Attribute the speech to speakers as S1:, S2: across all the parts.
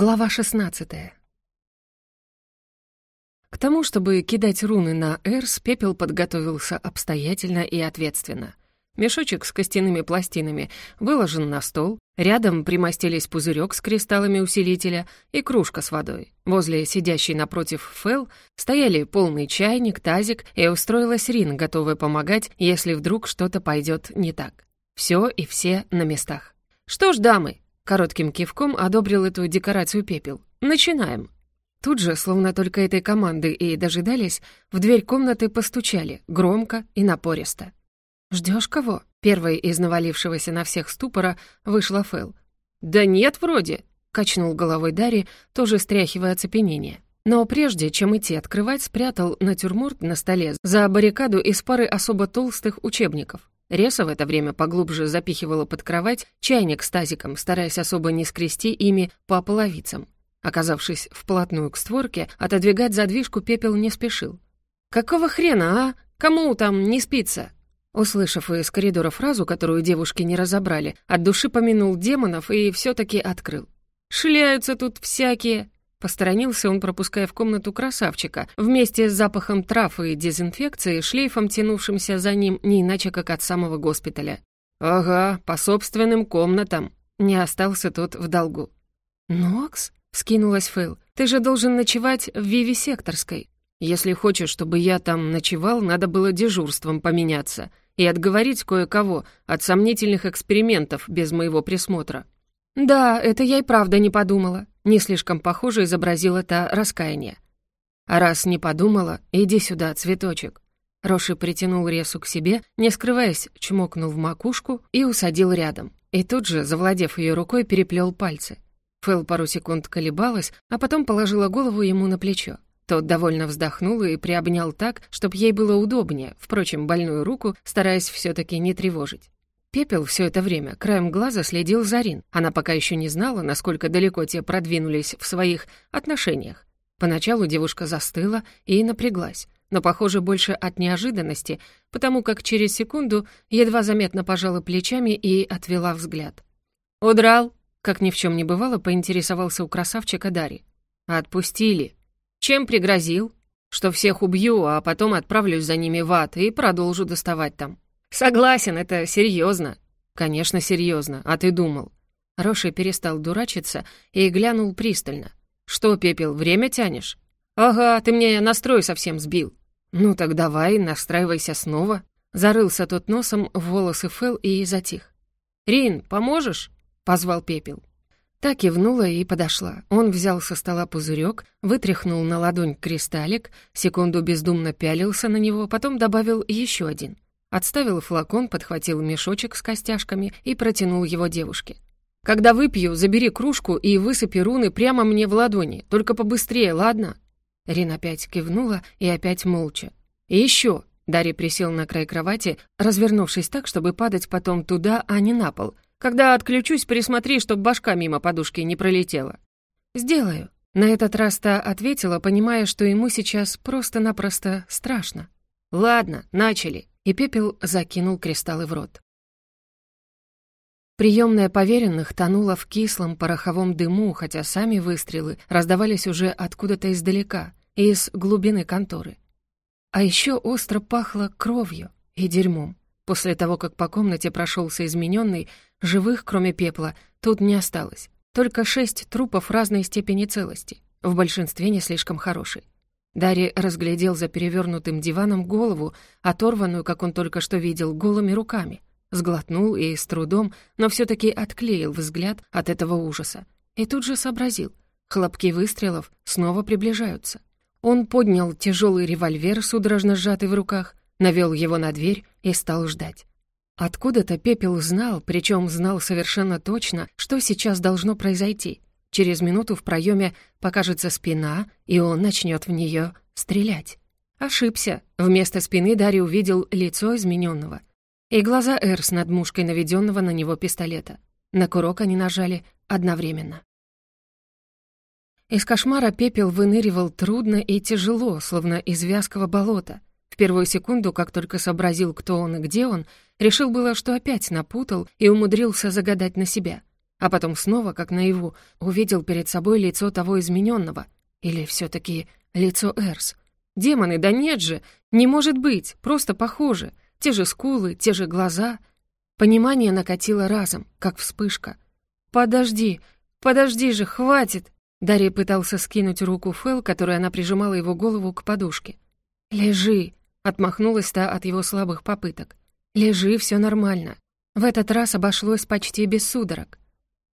S1: Глава 16 К тому, чтобы кидать руны на Эрс, Пепел подготовился обстоятельно и ответственно. Мешочек с костяными пластинами выложен на стол, рядом примостились пузырек с кристаллами усилителя и кружка с водой. Возле сидящей напротив Фэл стояли полный чайник, тазик, и устроилась Рин, готовая помогать, если вдруг что-то пойдет не так. Все и все на местах. «Что ж, дамы, Коротким кивком одобрил эту декорацию пепел. «Начинаем». Тут же, словно только этой команды и дожидались, в дверь комнаты постучали, громко и напористо. «Ждёшь кого?» Первой из навалившегося на всех ступора вышла Фэл. «Да нет, вроде», — качнул головой Дарри, тоже стряхивая оцепенение. Но прежде чем идти открывать, спрятал натюрморт на столе за баррикаду из пары особо толстых учебников. Реса в это время поглубже запихивала под кровать чайник с тазиком, стараясь особо не скрести ими по половицам. Оказавшись вплотную к створке, отодвигать задвижку пепел не спешил. «Какого хрена, а? Кому там не спится?» Услышав из коридора фразу, которую девушки не разобрали, от души помянул демонов и все таки открыл. «Шляются тут всякие!» Посторонился он, пропуская в комнату красавчика, вместе с запахом трав и дезинфекции, шлейфом тянувшимся за ним не иначе, как от самого госпиталя. «Ага, по собственным комнатам». Не остался тот в долгу. «Нокс?» — скинулась Фэл. «Ты же должен ночевать в Виви-секторской. Если хочешь, чтобы я там ночевал, надо было дежурством поменяться и отговорить кое-кого от сомнительных экспериментов без моего присмотра». «Да, это я и правда не подумала», не слишком похоже изобразил это раскаяние. А раз не подумала, иди сюда, цветочек. Роши притянул Ресу к себе, не скрываясь, чмокнул в макушку и усадил рядом. И тут же, завладев ее рукой, переплел пальцы. Фэл пару секунд колебалась, а потом положила голову ему на плечо. Тот довольно вздохнул и приобнял так, чтобы ей было удобнее, впрочем, больную руку, стараясь все таки не тревожить. Пепел все это время краем глаза следил за Рин. Она пока еще не знала, насколько далеко те продвинулись в своих отношениях. Поначалу девушка застыла и напряглась, но, похоже, больше от неожиданности, потому как через секунду едва заметно пожала плечами и отвела взгляд. «Удрал?» — как ни в чем не бывало, поинтересовался у красавчика Дари. «Отпустили. Чем пригрозил? Что всех убью, а потом отправлюсь за ними в ад и продолжу доставать там». «Согласен, это серьезно. «Конечно, серьезно. А ты думал?» Роши перестал дурачиться и глянул пристально. «Что, Пепел, время тянешь?» «Ага, ты мне настрой совсем сбил». «Ну так давай, настраивайся снова». Зарылся тот носом в волосы Фэл и затих. «Рин, поможешь?» — позвал Пепел. Так кивнула и подошла. Он взял со стола пузырек, вытряхнул на ладонь кристаллик, секунду бездумно пялился на него, потом добавил еще один — Отставил флакон, подхватил мешочек с костяшками и протянул его девушке. «Когда выпью, забери кружку и высыпи руны прямо мне в ладони, только побыстрее, ладно?» Рин опять кивнула и опять молча. «И еще!» Дарья присел на край кровати, развернувшись так, чтобы падать потом туда, а не на пол. «Когда отключусь, присмотри, чтоб башка мимо подушки не пролетела». «Сделаю». На этот раз та ответила, понимая, что ему сейчас просто-напросто страшно. «Ладно, начали» и пепел закинул кристаллы в рот. Приемная поверенных тонула в кислом пороховом дыму, хотя сами выстрелы раздавались уже откуда-то издалека, из глубины конторы. А еще остро пахло кровью и дерьмом. После того, как по комнате прошелся измененный, живых, кроме пепла, тут не осталось. Только шесть трупов разной степени целости, в большинстве не слишком хорошей. Дарри разглядел за перевернутым диваном голову, оторванную, как он только что видел, голыми руками. Сглотнул и с трудом, но все таки отклеил взгляд от этого ужаса. И тут же сообразил. Хлопки выстрелов снова приближаются. Он поднял тяжелый револьвер, судорожно сжатый в руках, навел его на дверь и стал ждать. Откуда-то Пепел знал, причем знал совершенно точно, что сейчас должно произойти — Через минуту в проеме покажется спина, и он начнет в нее стрелять. Ошибся. Вместо спины Дарья увидел лицо измененного и глаза Эр с надмушкой наведенного на него пистолета. На курок они нажали одновременно. Из кошмара пепел выныривал трудно и тяжело, словно из вязкого болота. В первую секунду, как только сообразил, кто он и где он, решил было, что опять напутал и умудрился загадать на себя. А потом снова, как наяву, увидел перед собой лицо того измененного. Или все таки лицо Эрс. Демоны, да нет же, не может быть, просто похоже. Те же скулы, те же глаза. Понимание накатило разом, как вспышка. «Подожди, подожди же, хватит!» Дарья пытался скинуть руку Фэл, которой она прижимала его голову к подушке. «Лежи!» — отмахнулась та от его слабых попыток. «Лежи, все нормально. В этот раз обошлось почти без судорог».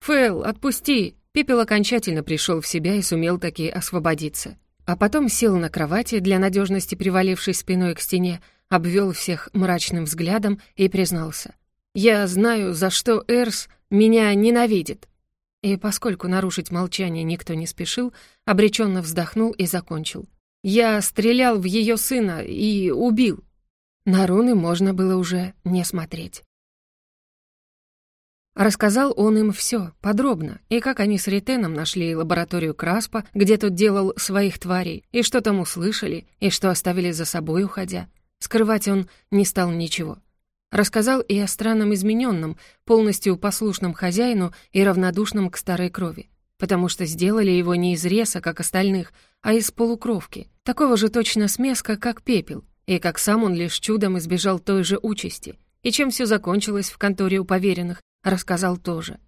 S1: «Фэл, отпусти!» Пепел окончательно пришел в себя и сумел таки освободиться. А потом сел на кровати, для надежности привалившись спиной к стене, обвел всех мрачным взглядом и признался. «Я знаю, за что Эрс меня ненавидит». И поскольку нарушить молчание никто не спешил, обреченно вздохнул и закончил. «Я стрелял в ее сына и убил». На руны можно было уже не смотреть. Рассказал он им все подробно, и как они с Ритеном нашли лабораторию Краспа, где тот делал своих тварей, и что там услышали, и что оставили за собой, уходя. Скрывать он не стал ничего. Рассказал и о странном измененном, полностью послушном хозяину и равнодушном к старой крови. Потому что сделали его не из реса, как остальных, а из полукровки. Такого же точно смеска, как пепел. И как сам он лишь чудом избежал той же участи. И чем все закончилось в конторе у поверенных, рассказал тоже.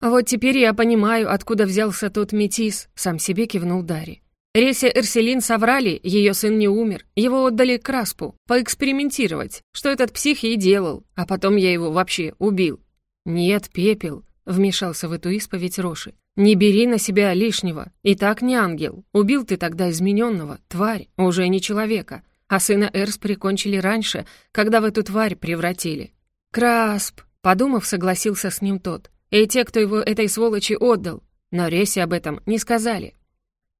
S1: «Вот теперь я понимаю, откуда взялся тот метис», — сам себе кивнул Дарри. Ресе Эрселин соврали, ее сын не умер. Его отдали Краспу, поэкспериментировать, что этот псих ей делал, а потом я его вообще убил. «Нет, Пепел», — вмешался в эту исповедь Роши. «Не бери на себя лишнего. И так не ангел. Убил ты тогда измененного, тварь, уже не человека. А сына Эрс прикончили раньше, когда в эту тварь превратили». «Красп», — подумав, согласился с ним тот. «И те, кто его этой сволочи отдал. Но Ресе об этом не сказали».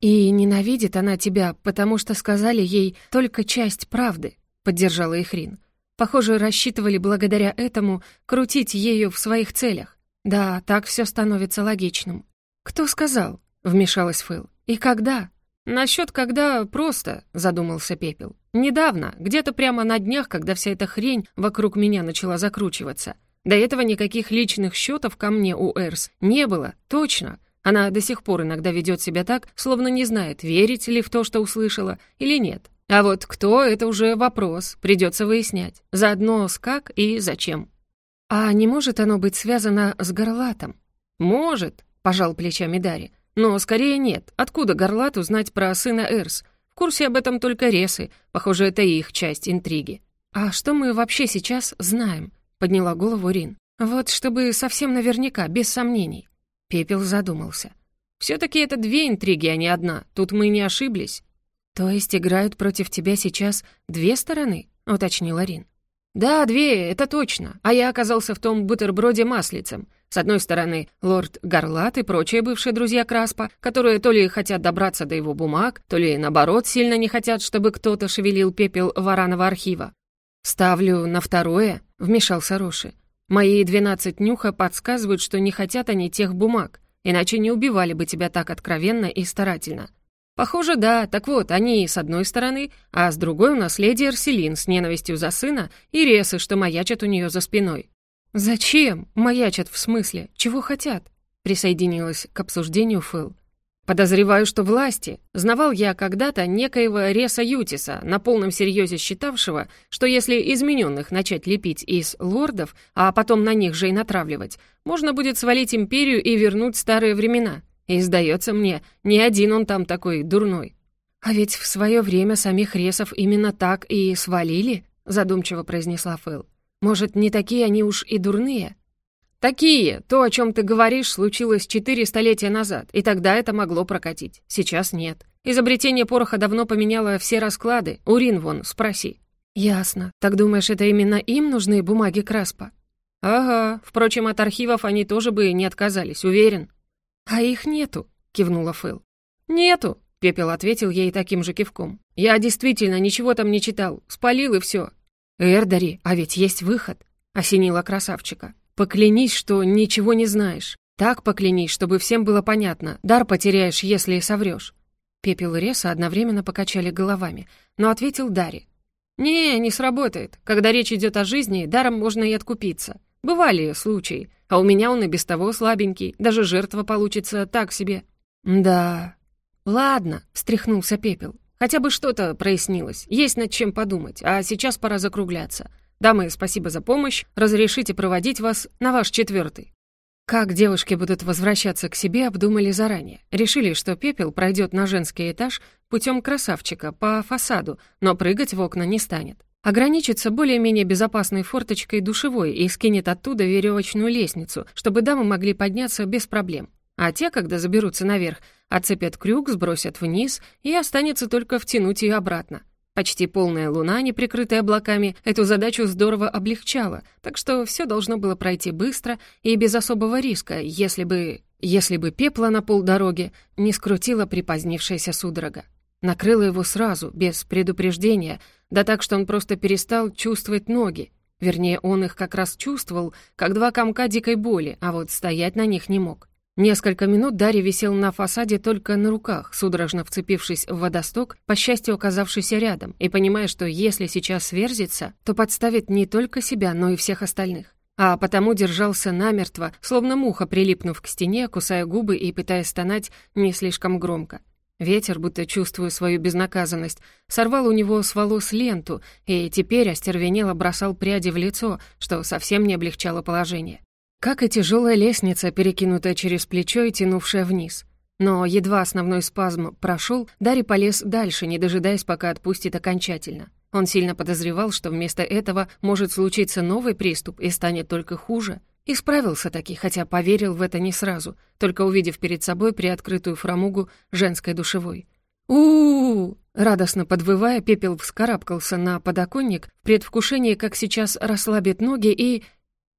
S1: «И ненавидит она тебя, потому что сказали ей только часть правды», — поддержала Ихрин. «Похоже, рассчитывали благодаря этому крутить ею в своих целях. Да, так все становится логичным». «Кто сказал?» — вмешалась Фэл. «И когда?» «Насчет когда просто», — задумался Пепел. «Недавно, где-то прямо на днях, когда вся эта хрень вокруг меня начала закручиваться. До этого никаких личных счетов ко мне у Эрс не было, точно. Она до сих пор иногда ведет себя так, словно не знает, верить ли в то, что услышала, или нет. А вот кто — это уже вопрос, придется выяснять. Заодно с как и зачем. А не может оно быть связано с горлатом? Может, пожал плечами Дарья. Но скорее нет. Откуда горлату знать про сына Эрс? В курсе об этом только Ресы. Похоже, это их часть интриги. А что мы вообще сейчас знаем? Подняла голову Рин. Вот чтобы совсем наверняка, без сомнений. Пепел задумался. «Все-таки это две интриги, а не одна. Тут мы не ошиблись». «То есть играют против тебя сейчас две стороны?» — уточнила Рин. «Да, две, это точно. А я оказался в том бутерброде маслицем. С одной стороны, лорд Гарлат и прочие бывшие друзья Краспа, которые то ли хотят добраться до его бумаг, то ли, наоборот, сильно не хотят, чтобы кто-то шевелил пепел варанова архива. «Ставлю на второе», — вмешался Роши. Мои двенадцать нюха подсказывают, что не хотят они тех бумаг, иначе не убивали бы тебя так откровенно и старательно. Похоже, да, так вот, они с одной стороны, а с другой у нас леди Арселин с ненавистью за сына и ресы, что маячат у нее за спиной. «Зачем? Маячат в смысле? Чего хотят?» Присоединилась к обсуждению Фэл. Подозреваю, что власти. Знавал я когда-то некоего Реса Ютиса, на полном серьезе считавшего, что если измененных начать лепить из лордов, а потом на них же и натравливать, можно будет свалить империю и вернуть старые времена. И, сдается мне, не один он там такой дурной. А ведь в свое время самих Ресов именно так и свалили, задумчиво произнесла Фэл. Может, не такие они уж и дурные? «Такие! То, о чем ты говоришь, случилось четыре столетия назад, и тогда это могло прокатить. Сейчас нет. Изобретение пороха давно поменяло все расклады. Урин вон, спроси». «Ясно. Так думаешь, это именно им нужны бумаги Краспа?» «Ага. Впрочем, от архивов они тоже бы не отказались, уверен». «А их нету», — кивнула Фэл. «Нету», — Пепел ответил ей таким же кивком. «Я действительно ничего там не читал. Спалил и все». «Эрдари, а ведь есть выход», — осенила красавчика. Поклянись, что ничего не знаешь. Так поклянись, чтобы всем было понятно. Дар потеряешь, если соврёшь». Пепел и Реса одновременно покачали головами, но ответил Дарри. «Не, не сработает. Когда речь идет о жизни, даром можно и откупиться. Бывали случаи, а у меня он и без того слабенький, даже жертва получится так себе». «Да...» «Ладно», — встряхнулся Пепел. «Хотя бы что-то прояснилось, есть над чем подумать, а сейчас пора закругляться. Дамы, спасибо за помощь, разрешите проводить вас на ваш четвертый. Как девушки будут возвращаться к себе, обдумали заранее. Решили, что пепел пройдет на женский этаж путем красавчика по фасаду, но прыгать в окна не станет. Ограничится более-менее безопасной форточкой душевой и скинет оттуда веревочную лестницу, чтобы дамы могли подняться без проблем. А те, когда заберутся наверх, отцепят крюк, сбросят вниз, и останется только втянуть ее обратно. Почти полная луна, не прикрытая облаками, эту задачу здорово облегчала, так что все должно было пройти быстро и без особого риска, если бы... если бы пепла на полдороги не скрутила припозднившаяся судорога. Накрыла его сразу, без предупреждения, да так, что он просто перестал чувствовать ноги. Вернее, он их как раз чувствовал, как два комка дикой боли, а вот стоять на них не мог. Несколько минут Дарья висел на фасаде только на руках, судорожно вцепившись в водосток, по счастью оказавшийся рядом, и понимая, что если сейчас сверзится, то подставит не только себя, но и всех остальных. А потому держался намертво, словно муха, прилипнув к стене, кусая губы и пытаясь стонать не слишком громко. Ветер, будто чувствуя свою безнаказанность, сорвал у него с волос ленту и теперь остервенело бросал пряди в лицо, что совсем не облегчало положение как и тяжелая лестница, перекинутая через плечо и тянувшая вниз. Но едва основной спазм прошел, Дарри полез дальше, не дожидаясь, пока отпустит окончательно. Он сильно подозревал, что вместо этого может случиться новый приступ и станет только хуже. И справился таки, хотя поверил в это не сразу, только увидев перед собой приоткрытую фрамугу женской душевой. у у, -у Радостно подвывая, пепел вскарабкался на подоконник в предвкушении, как сейчас расслабит ноги и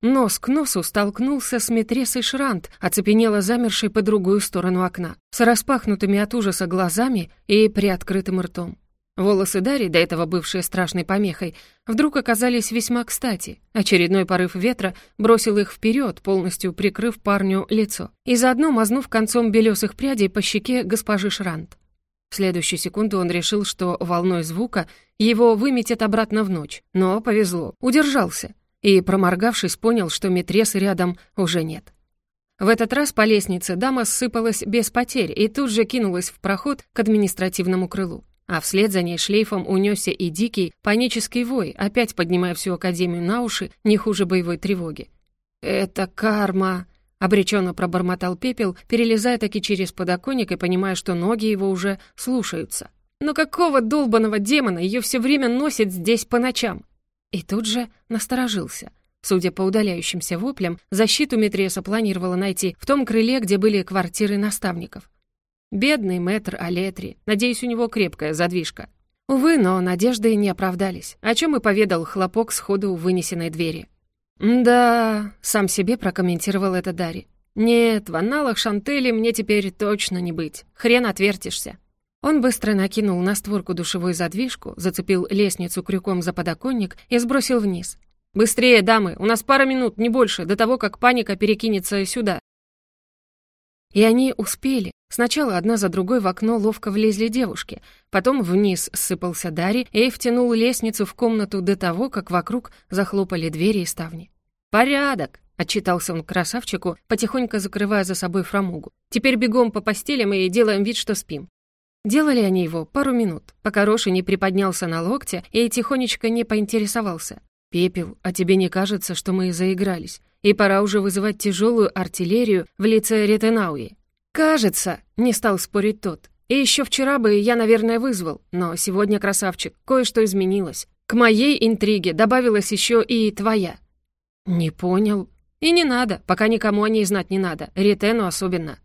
S1: Нос к носу столкнулся с метресой Шрант, оцепенела замершей по другую сторону окна, с распахнутыми от ужаса глазами и приоткрытым ртом. Волосы Дарьи, до этого бывшие страшной помехой, вдруг оказались весьма кстати. Очередной порыв ветра бросил их вперед, полностью прикрыв парню лицо, и заодно мазнув концом белесых прядей по щеке госпожи Шрант. В следующую секунду он решил, что волной звука его выметят обратно в ночь, но повезло, удержался — и, проморгавшись, понял, что метрес рядом уже нет. В этот раз по лестнице дама ссыпалась без потерь и тут же кинулась в проход к административному крылу. А вслед за ней шлейфом унесся и дикий, панический вой, опять поднимая всю Академию на уши, не хуже боевой тревоги. «Это карма!» — обреченно пробормотал пепел, перелезая таки через подоконник и понимая, что ноги его уже слушаются. «Но какого долбанного демона ее все время носит здесь по ночам?» И тут же насторожился. Судя по удаляющимся воплям, защиту Метреса планировала найти в том крыле, где были квартиры наставников. Бедный мэтр Алетри. Надеюсь, у него крепкая задвижка. Увы, но надежды не оправдались, о чем и поведал хлопок сходу у вынесенной двери. «Да», — сам себе прокомментировал это Дарри. «Нет, в анналах Шантели мне теперь точно не быть. Хрен отвертишься». Он быстро накинул на створку душевой задвижку, зацепил лестницу крюком за подоконник и сбросил вниз. «Быстрее, дамы, у нас пара минут, не больше, до того, как паника перекинется сюда». И они успели. Сначала одна за другой в окно ловко влезли девушки, потом вниз ссыпался Дарри и втянул лестницу в комнату до того, как вокруг захлопали двери и ставни. «Порядок!» — отчитался он красавчику, потихоньку закрывая за собой фрамугу. «Теперь бегом по постелям и делаем вид, что спим. Делали они его пару минут, пока Роши не приподнялся на локте и тихонечко не поинтересовался. «Пепел, а тебе не кажется, что мы заигрались? И пора уже вызывать тяжелую артиллерию в лице Ретенауи?» «Кажется», — не стал спорить тот. «И еще вчера бы я, наверное, вызвал, но сегодня, красавчик, кое-что изменилось. К моей интриге добавилась еще и твоя». «Не понял». «И не надо, пока никому о ней знать не надо, Ретену особенно».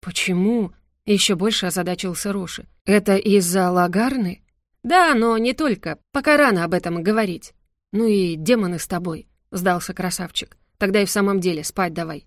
S1: «Почему?» Еще больше озадачился Роши. «Это из-за Лагарны?» «Да, но не только. Пока рано об этом говорить». «Ну и демоны с тобой», — сдался красавчик. «Тогда и в самом деле спать давай».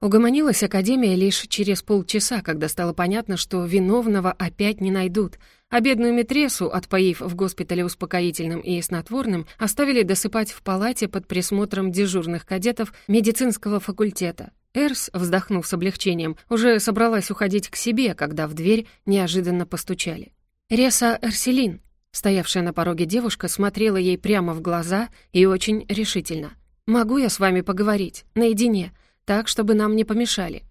S1: Угомонилась Академия лишь через полчаса, когда стало понятно, что виновного опять не найдут, а бедную Метресу, отпоив в госпитале успокоительным и снотворным, оставили досыпать в палате под присмотром дежурных кадетов медицинского факультета. Эрс, вздохнув с облегчением, уже собралась уходить к себе, когда в дверь неожиданно постучали. «Реса Эрселин», стоявшая на пороге девушка, смотрела ей прямо в глаза и очень решительно. «Могу я с вами поговорить? Наедине? Так, чтобы нам не помешали?»